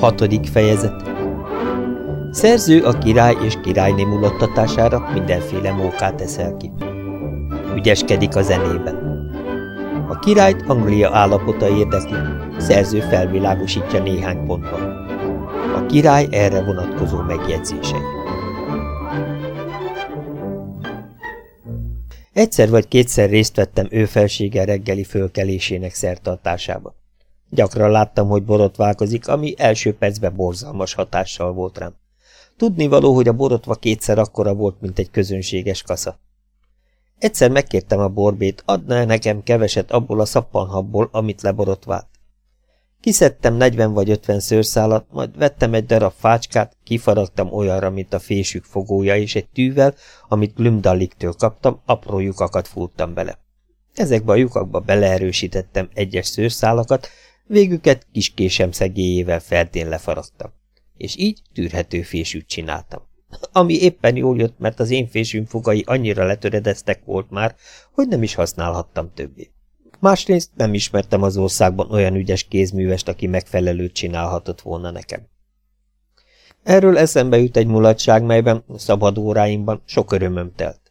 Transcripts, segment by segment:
Hatodik fejezet Szerző a király és királyné mulattatására mindenféle mókát eszel ki. Ügyeskedik a zenében. A királyt Anglia állapota érdekli, szerző felvilágosítja néhány pontban. A király erre vonatkozó megjegyzései. Egyszer vagy kétszer részt vettem ő felsége reggeli fölkelésének szertartásába. Gyakran láttam, hogy borotválkozik, ami első percben borzalmas hatással volt rám. Tudnivaló, hogy a borotva kétszer akkora volt, mint egy közönséges kasza. Egyszer megkértem a borbét, adna -e nekem keveset abból a szappanhabból, amit leborotvált. Kiszedtem negyven vagy ötven szőrszálat, majd vettem egy darab fácskát, kifaragtam olyanra, mint a fésük fogója, és egy tűvel, amit Glümdalliktől kaptam, apró lyukakat fúrtam bele. Ezekbe a lyukakba beleerősítettem egyes szőrszálakat, végüket kis késem szegélyével feltén lefaragtam. És így tűrhető fésűt csináltam. Ami éppen jól jött, mert az én fésűm fogai annyira letöredeztek volt már, hogy nem is használhattam többé. Másrészt nem ismertem az országban olyan ügyes kézművest, aki megfelelőt csinálhatott volna nekem. Erről eszembe jut egy mulatság, melyben szabad óráimban sok örömöm telt.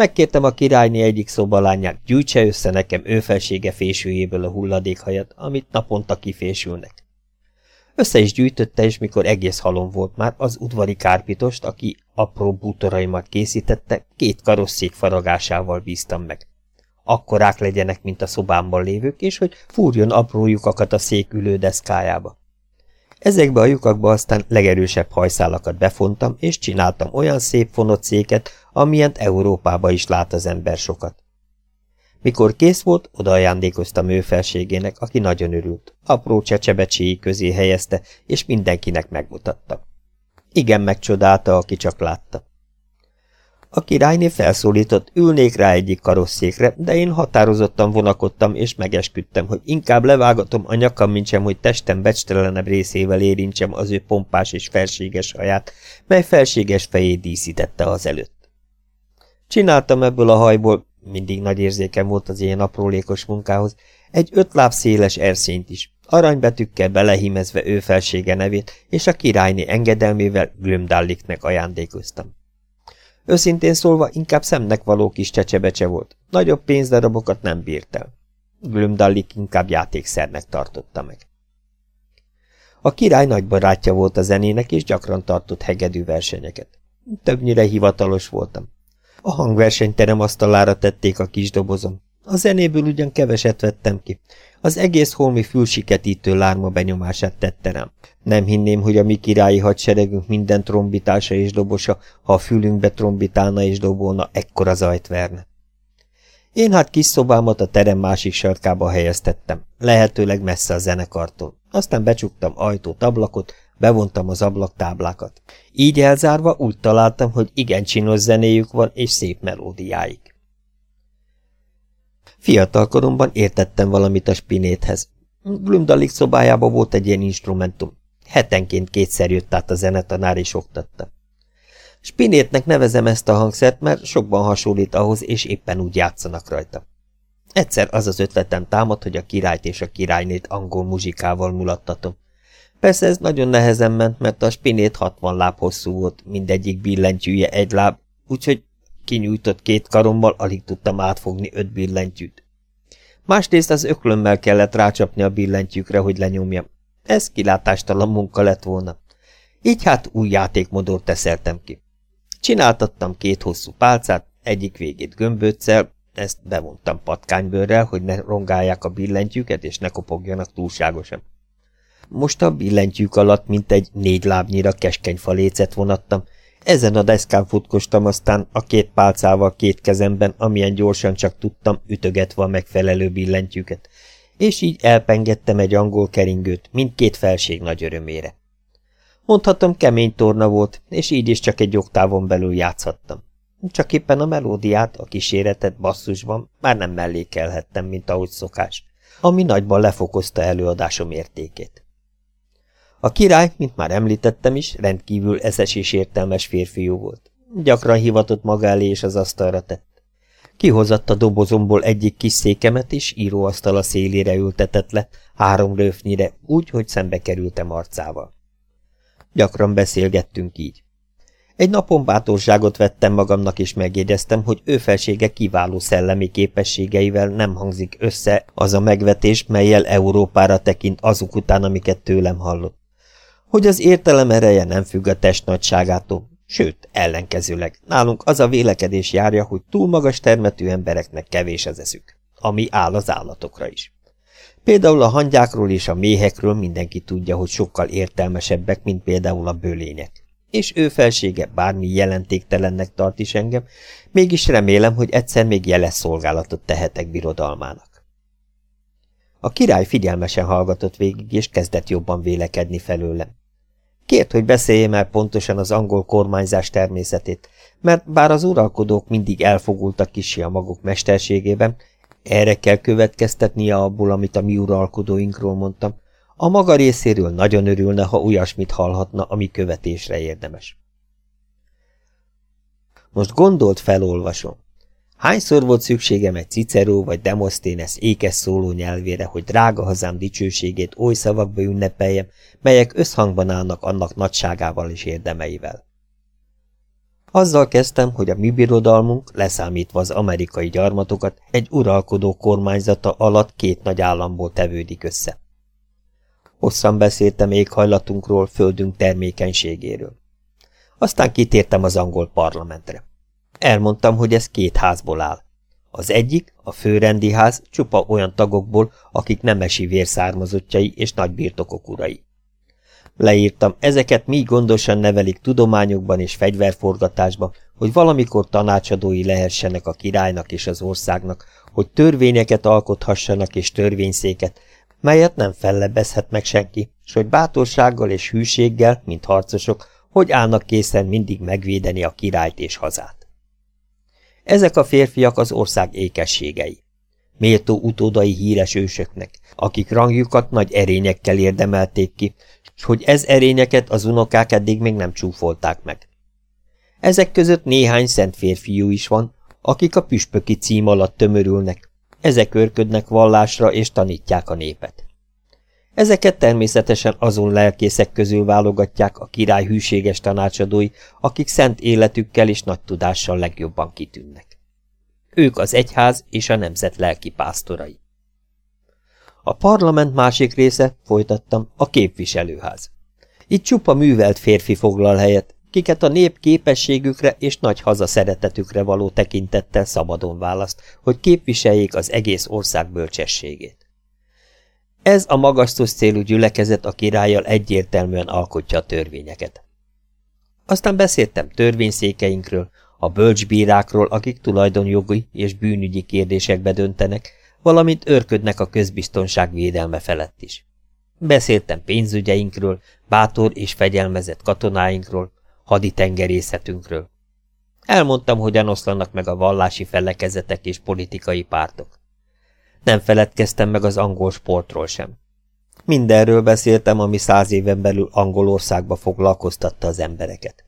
Megkértem a királyné egyik szobalányát, gyűjtse össze nekem ő felsége fésőjéből a hulladékhajat, amit naponta kifésülnek. Össze is gyűjtötte, és mikor egész halom volt már, az udvari kárpitost, aki apró bútoraimat készítette, két karosszék faragásával bíztam meg akkorák legyenek, mint a szobámban lévők, és hogy fúrjon apró lyukakat a szék ülődeszkájába. Ezekbe a lyukakba aztán legerősebb hajszálakat befontam, és csináltam olyan szép fonott széket, amilyent Európába is lát az ember sokat. Mikor kész volt, oda ajándékoztam ő felségének, aki nagyon örült. Apró csecsebecséi közé helyezte, és mindenkinek megmutatta. Igen megcsodálta, aki csak látta. A királyné felszólított, ülnék rá egyik karosszékre, de én határozottan vonakodtam, és megesküdtem, hogy inkább levágatom a nyakam, mintsem, hogy testem becstelenebb részével érintsem az ő pompás és felséges haját, mely felséges fejét díszítette az előtt. Csináltam ebből a hajból, mindig nagy érzékem volt az ilyen aprólékos munkához, egy öt láb széles erszényt is, aranybetűkkel belehímezve ő felsége nevét, és a királyné engedelmével Glömdalliknek ajándékoztam. Őszintén szólva inkább szemnek való kis csecsebecse volt. Nagyobb pénzdarabokat nem bírt el. Glümdallik inkább játékszernek tartotta meg. A király nagy barátja volt a zenének, és gyakran tartott hegedű versenyeket. Többnyire hivatalos voltam. A hangversenyterem asztalára tették a kis dobozom. A zenéből ugyan keveset vettem ki. Az egész holmi fülsiketítő lárma benyomását tette rám. Nem hinném, hogy a mi királyi hadseregünk minden trombitása és dobosa, ha a fülünkbe trombitálna és dobolna, ekkora zajt verne. Én hát kis szobámat a terem másik sarkába helyeztettem, lehetőleg messze a zenekartól. Aztán becsuktam ajtót, ablakot, bevontam az ablaktáblákat. Így elzárva úgy találtam, hogy igen csinos zenéjük van és szép melódiáik. Fiatal koromban értettem valamit a spinéthez. Glumdalik szobájába volt egy ilyen instrumentum. Hetenként kétszer jött át a zenetanár és oktatta. Spinétnek nevezem ezt a hangszert, mert sokban hasonlít ahhoz, és éppen úgy játszanak rajta. Egyszer az az ötletem támad, hogy a királyt és a királynét angol muzsikával mulattatom. Persze ez nagyon nehezen ment, mert a spinét 60 láb hosszú volt, mindegyik billentyűje egy láb, úgyhogy kinyújtott két karommal alig tudtam átfogni öt billentyűt. Másrészt az öklömmel kellett rácsapni a billentyűkre, hogy lenyomjam. Ez kilátástalan munka lett volna. Így hát új játékmodort teszeltem ki. Csináltattam két hosszú pálcát, egyik végét gömböccel, ezt bevontam patkánybőrrel, hogy ne rongálják a billentyűket, és ne kopogjanak túlságosan. Most a billentyűk alatt mint egy négy lábnyira keskeny falécet vonattam, ezen a deszkán futkostam aztán a két pálcával két kezemben, amilyen gyorsan csak tudtam, ütögetve a megfelelő billentyűket, és így elpengettem egy angol keringőt, mindkét felség nagy örömére. Mondhatom, kemény torna volt, és így is csak egy oktávon belül játszhattam. Csak éppen a melódiát, a kíséretet basszusban már nem mellékelhettem, mint ahogy szokás, ami nagyban lefokozta előadásom értékét. A király, mint már említettem is, rendkívül eszes és értelmes férfiú volt. Gyakran hivatott maga elé és az asztalra tett. Kihozatta dobozomból egyik kis székemet, és a szélére ültetett le, három röfnyire, úgy, hogy szembe kerültem arcával. Gyakran beszélgettünk így. Egy napon bátorságot vettem magamnak, és megjegyeztem, hogy ő felsége kiváló szellemi képességeivel nem hangzik össze az a megvetés, melyel Európára tekint azok után, amiket tőlem hallott. Hogy az értelem ereje nem függ a test nagyságától, sőt, ellenkezőleg, nálunk az a vélekedés járja, hogy túl magas termetű embereknek kevés az eszük, ami áll az állatokra is. Például a hangyákról és a méhekről mindenki tudja, hogy sokkal értelmesebbek, mint például a bölények és ő felsége bármi jelentéktelennek tart is engem, mégis remélem, hogy egyszer még jeles szolgálatot tehetek birodalmának. A király figyelmesen hallgatott végig, és kezdett jobban vélekedni felőlem. Kért, hogy beszéljem el pontosan az angol kormányzás természetét, mert bár az uralkodók mindig elfogultak kisi a maguk mesterségében, erre kell következtetnie abból, amit a mi uralkodóinkról mondtam, a maga részéről nagyon örülne, ha olyasmit hallhatna, ami követésre érdemes. Most gondolt felolvasom. Hányszor volt szükségem egy Cicero vagy Demosthenes ékes szóló nyelvére, hogy drága hazám dicsőségét oly szavakba ünnepeljem, melyek összhangban állnak annak nagyságával és érdemeivel. Azzal kezdtem, hogy a mi birodalmunk, leszámítva az amerikai gyarmatokat, egy uralkodó kormányzata alatt két nagy államból tevődik össze. Hosszan beszéltem éghajlatunkról, földünk termékenységéről. Aztán kitértem az angol parlamentre. Elmondtam, hogy ez két házból áll. Az egyik, a főrendi ház, csupa olyan tagokból, akik nemesi vérszármazottjai és nagy birtokok urai. Leírtam, ezeket mi gondosan nevelik tudományokban és fegyverforgatásban, hogy valamikor tanácsadói lehessenek a királynak és az országnak, hogy törvényeket alkothassanak és törvényszéket, melyet nem fellebbezhet meg senki, s hogy bátorsággal és hűséggel, mint harcosok, hogy állnak készen mindig megvédeni a királyt és hazát. Ezek a férfiak az ország ékességei. Méltó utódai híres ősöknek, akik rangjukat nagy erényekkel érdemelték ki, s hogy ez erényeket az unokák eddig még nem csúfolták meg. Ezek között néhány szent férfiú is van, akik a püspöki cím alatt tömörülnek, ezek örködnek vallásra és tanítják a népet. Ezeket természetesen azon lelkészek közül válogatják a király hűséges tanácsadói, akik szent életükkel és nagy tudással legjobban kitűnnek. Ők az egyház és a nemzet lelki pásztorai. A parlament másik része, folytattam, a képviselőház. Itt csupa művelt férfi foglal helyet, kiket a nép képességükre és nagy haza szeretetükre való tekintettel szabadon választ, hogy képviseljék az egész ország bölcsességét. Ez a magasztos célú gyülekezet a királlyal egyértelműen alkotja a törvényeket. Aztán beszéltem törvényszékeinkről, a bölcsbírákról, akik tulajdonjogi és bűnügyi kérdésekbe döntenek, valamint örködnek a közbiztonság védelme felett is. Beszéltem pénzügyeinkről, bátor és fegyelmezett katonáinkról, haditengerészetünkről. Elmondtam, hogyan oszlanak meg a vallási felekezetek és politikai pártok. Nem feledkeztem meg az angol sportról sem. Mindenről beszéltem, ami száz éven belül Angolországba foglalkoztatta az embereket.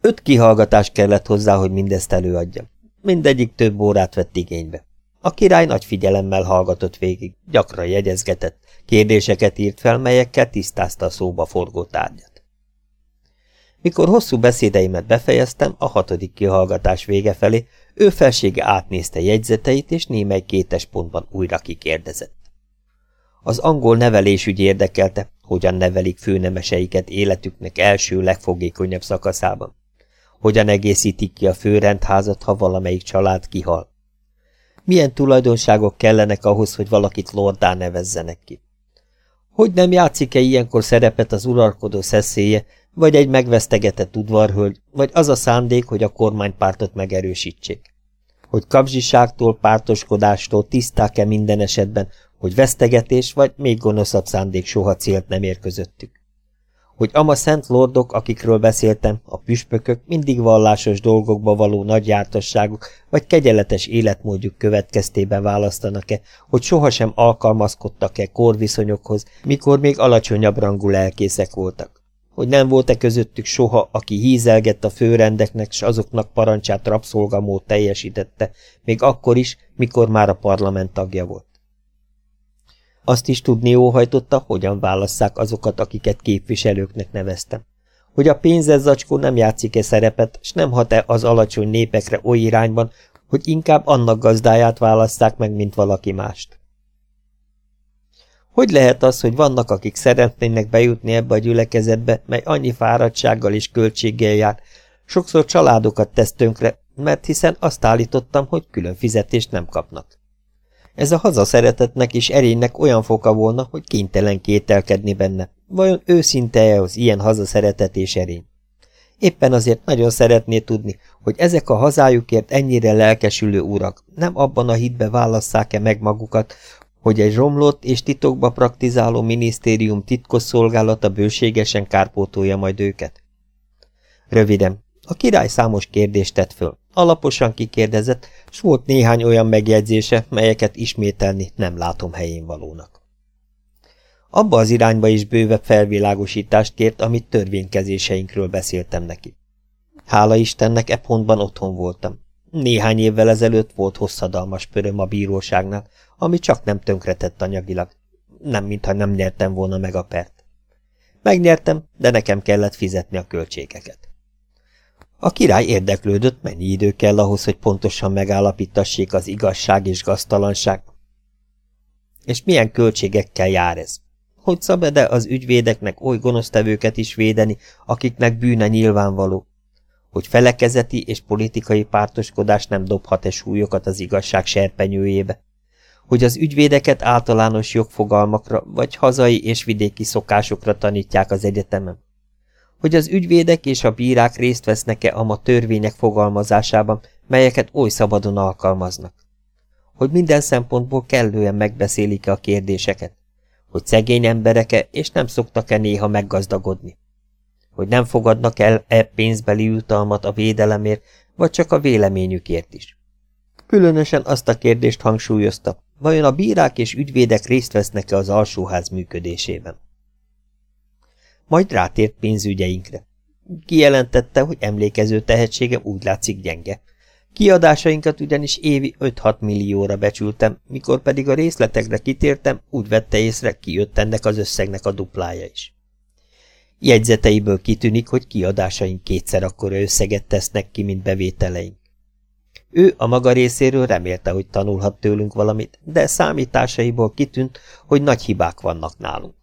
Öt kihallgatás kellett hozzá, hogy mindezt előadjam. Mindegyik több órát vett igénybe. A király nagy figyelemmel hallgatott végig, gyakran jegyezgetett, kérdéseket írt fel, melyekkel tisztázta a szóba forgó tárgyat. Mikor hosszú beszédeimet befejeztem, a hatodik kihallgatás vége felé, ő felsége átnézte jegyzeteit, és némely kétes pontban újra kikérdezett. Az angol nevelésügy érdekelte, hogyan nevelik főnemeseiket életüknek első legfogékonyabb szakaszában. Hogyan egészítik ki a főrendházat, ha valamelyik család kihal. Milyen tulajdonságok kellenek ahhoz, hogy valakit lordá nevezzenek ki? Hogy nem játszik-e ilyenkor szerepet az uralkodó szeszélye, vagy egy megvesztegetett udvarhölgy, vagy az a szándék, hogy a kormánypártot megerősítsék? Hogy kapzsiságtól, pártoskodástól tiszták-e minden esetben, hogy vesztegetés vagy még gonoszabb szándék soha célt nem ér közöttük? hogy ama szent lordok, akikről beszéltem, a püspökök mindig vallásos dolgokba való nagy jártasságuk vagy kegyeletes életmódjuk következtében választanak-e, hogy sohasem alkalmazkodtak-e korviszonyokhoz, mikor még alacsonyabb rangú lelkészek voltak, hogy nem volt-e közöttük soha, aki hízelgett a főrendeknek, s azoknak parancsát rabszolgamód teljesítette, még akkor is, mikor már a parlament tagja volt. Azt is tudni óhajtotta, hogyan válasszák azokat, akiket képviselőknek neveztem. Hogy a pénzes zacskó nem játszik-e szerepet, s nem hat-e az alacsony népekre oly irányban, hogy inkább annak gazdáját válasszák meg, mint valaki mást. Hogy lehet az, hogy vannak, akik szeretnének bejutni ebbe a gyülekezetbe, mely annyi fáradtsággal és költséggel jár, sokszor családokat tesz tönkre, mert hiszen azt állítottam, hogy külön fizetést nem kapnak. Ez a hazaszeretetnek és erénynek olyan foka volna, hogy kénytelen kételkedni benne. Vajon őszinte-e az ilyen hazaszeretet és erény? Éppen azért nagyon szeretné tudni, hogy ezek a hazájukért ennyire lelkesülő urak nem abban a hitbe válasszák-e meg magukat, hogy egy romlott és titokba praktizáló minisztérium titkosszolgálata bőségesen kárpótolja majd őket? Röviden, a király számos kérdést tett föl, alaposan kikérdezett, s volt néhány olyan megjegyzése, melyeket ismételni nem látom helyén valónak. Abba az irányba is bővebb felvilágosítást kért, amit törvénykezéseinkről beszéltem neki. Hála Istennek e pontban otthon voltam. Néhány évvel ezelőtt volt hosszadalmas pöröm a bíróságnál, ami csak nem tönkretett anyagilag. Nem, mintha nem nyertem volna meg a pert. Megnyertem, de nekem kellett fizetni a költségeket. A király érdeklődött, mennyi idő kell ahhoz, hogy pontosan megállapítassék az igazság és gaztalanság. És milyen költségekkel jár ez? Hogy szabad-e az ügyvédeknek oly gonosztevőket is védeni, akiknek bűne nyilvánvaló? Hogy felekezeti és politikai pártoskodás nem dobhat-e súlyokat az igazság serpenyőjébe? Hogy az ügyvédeket általános jogfogalmakra vagy hazai és vidéki szokásokra tanítják az egyetemen? hogy az ügyvédek és a bírák részt vesznek-e a ma törvények fogalmazásában, melyeket oly szabadon alkalmaznak. Hogy minden szempontból kellően megbeszélik-e a kérdéseket. Hogy szegény emberek-e és nem szoktak-e néha meggazdagodni. Hogy nem fogadnak el e pénzbeli jutalmat a védelemért, vagy csak a véleményükért is. Különösen azt a kérdést hangsúlyozta, vajon a bírák és ügyvédek részt vesznek-e az alsóház működésében majd rátért pénzügyeinkre. Kijelentette, hogy emlékező tehetsége úgy látszik gyenge. Kiadásainkat ugyanis évi 5-6 millióra becsültem, mikor pedig a részletekre kitértem, úgy vette észre, kijött ennek az összegnek a duplája is. Jegyzeteiből kitűnik, hogy kiadásaink kétszer akkora összeget tesznek ki, mint bevételeink. Ő a maga részéről remélte, hogy tanulhat tőlünk valamit, de számításaiból kitűnt, hogy nagy hibák vannak nálunk.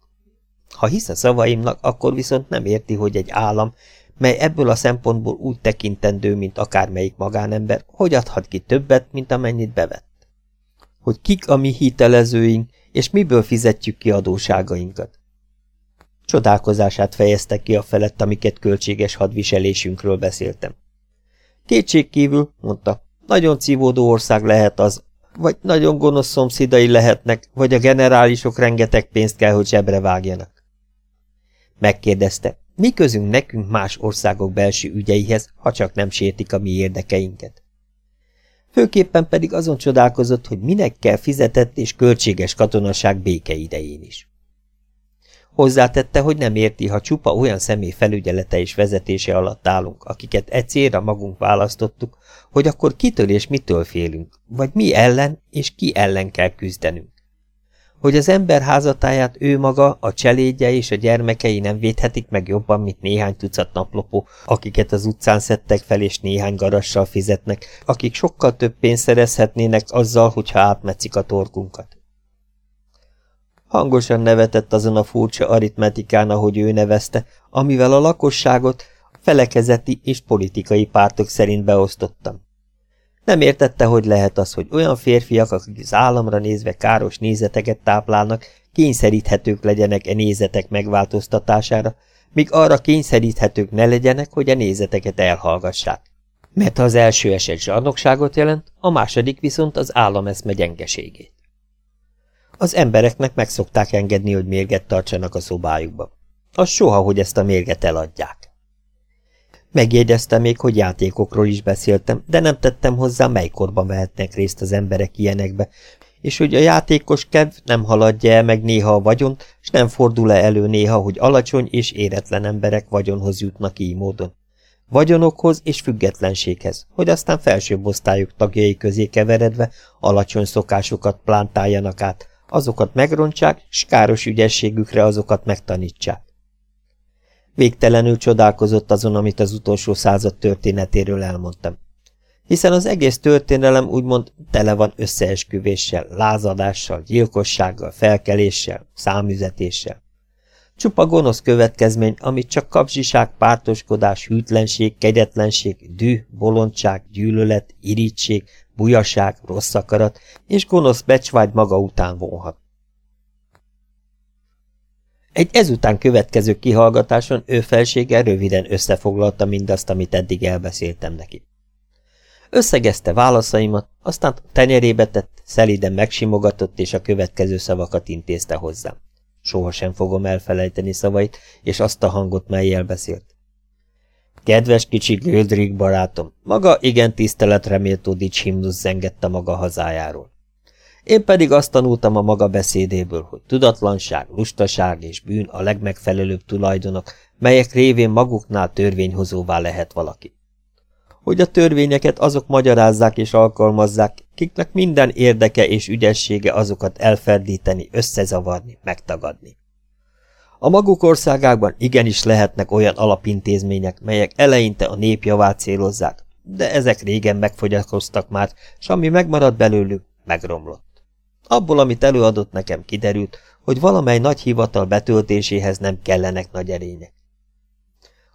Ha hisz a szavaimnak, akkor viszont nem érti, hogy egy állam, mely ebből a szempontból úgy tekintendő, mint akármelyik magánember, hogy adhat ki többet, mint amennyit bevett. Hogy kik a mi hitelezőink, és miből fizetjük ki adóságainkat. Csodálkozását fejezte ki a felett, amiket költséges hadviselésünkről beszéltem. Kétségkívül, mondta, nagyon cívódó ország lehet az, vagy nagyon gonosz szomszédai lehetnek, vagy a generálisok rengeteg pénzt kell, hogy zsebre vágjanak. Megkérdezte, mi közünk nekünk más országok belső ügyeihez, ha csak nem sértik a mi érdekeinket. Főképpen pedig azon csodálkozott, hogy minek kell fizetett és költséges katonaság béke idején is. Hozzátette, hogy nem érti, ha csupa olyan személy felügyelete és vezetése alatt állunk, akiket egy célra magunk választottuk, hogy akkor kitől és mitől félünk, vagy mi ellen és ki ellen kell küzdenünk hogy az ember házatáját ő maga, a cselédje és a gyermekei nem védhetik meg jobban, mint néhány tucat naplopó, akiket az utcán szedtek fel és néhány garassal fizetnek, akik sokkal több pénzt szerezhetnének azzal, hogyha átmetszik a torkunkat. Hangosan nevetett azon a furcsa aritmetikán, ahogy ő nevezte, amivel a lakosságot felekezeti és politikai pártok szerint beosztottam. Nem értette, hogy lehet az, hogy olyan férfiak, akik az államra nézve káros nézeteket táplálnak, kényszeríthetők legyenek e nézetek megváltoztatására, míg arra kényszeríthetők ne legyenek, hogy a nézeteket elhallgassák. Mert ha az első eset zsarnokságot jelent, a második viszont az állameszme gyengeségét. Az embereknek meg szokták engedni, hogy mérget tartsanak a szobájukba. Az soha, hogy ezt a mérget eladják. Megjegyezte még, hogy játékokról is beszéltem, de nem tettem hozzá, mely korban vehetnek részt az emberek ilyenekbe, és hogy a játékos kedv nem haladja el meg néha a vagyont, és nem fordul-e elő néha, hogy alacsony és éretlen emberek vagyonhoz jutnak így módon. Vagyonokhoz és függetlenséghez, hogy aztán felsőbb osztályok tagjai közé keveredve alacsony szokásokat plántáljanak át, azokat megrontsák, s káros ügyességükre azokat megtanítsák. Végtelenül csodálkozott azon, amit az utolsó század történetéről elmondtam. Hiszen az egész történelem úgymond tele van összeesküvéssel, lázadással, gyilkossággal, felkeléssel, számüzetéssel. Csupa gonosz következmény, amit csak kapzsiság, pártoskodás, hűtlenség, kegyetlenség, dű, bolondság, gyűlölet, irítség, bujaság, rossz akarat és gonosz becsvágy maga után vonhat. Egy ezután következő kihallgatáson ő felsége röviden összefoglalta mindazt, amit eddig elbeszéltem neki. Összegezte válaszaimat, aztán tenyerébe tett, szeliden megsimogatott, és a következő szavakat intézte hozzám. Sohasem fogom elfelejteni szavait, és azt a hangot, melyel beszélt. Kedves kicsi Göldrik barátom, maga igen tiszteletreméltó dicshimnusz zengette maga hazájáról. Én pedig azt tanultam a maga beszédéből, hogy tudatlanság, lustaság és bűn a legmegfelelőbb tulajdonok, melyek révén maguknál törvényhozóvá lehet valaki. Hogy a törvényeket azok magyarázzák és alkalmazzák, kiknek minden érdeke és ügyessége azokat elferdíteni, összezavarni, megtagadni. A maguk országákban igenis lehetnek olyan alapintézmények, melyek eleinte a nép javát célozzák, de ezek régen megfogyakoztak már, s ami megmaradt belőlük, megromlott. Abból, amit előadott nekem kiderült, hogy valamely nagy hivatal betöltéséhez nem kellenek nagy erények.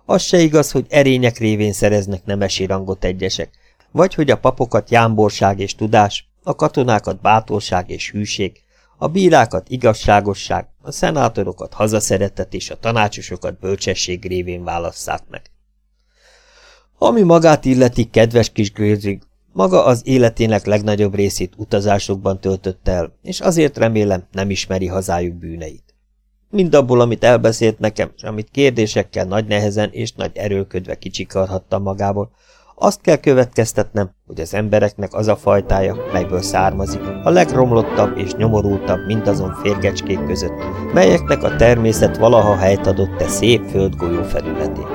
Az se igaz, hogy erények révén szereznek nemesi rangot egyesek, vagy hogy a papokat jámborság és tudás, a katonákat bátorság és hűség, a bírákat igazságosság, a szenátorokat hazaszeretet és a tanácsosokat bölcsesség révén válasszák meg. Ami magát illeti, kedves kis Grézig, maga az életének legnagyobb részét utazásokban töltötte el, és azért remélem nem ismeri hazájuk bűneit. Mindabból, amit elbeszélt nekem, és amit kérdésekkel nagy nehezen és nagy erőködve kicsikarhattam magából, azt kell következtetnem, hogy az embereknek az a fajtája, melyből származik, a legromlottabb és nyomorultabb mindazon férgecskék között, melyeknek a természet valaha helyt adott e szép földgolyó felületén.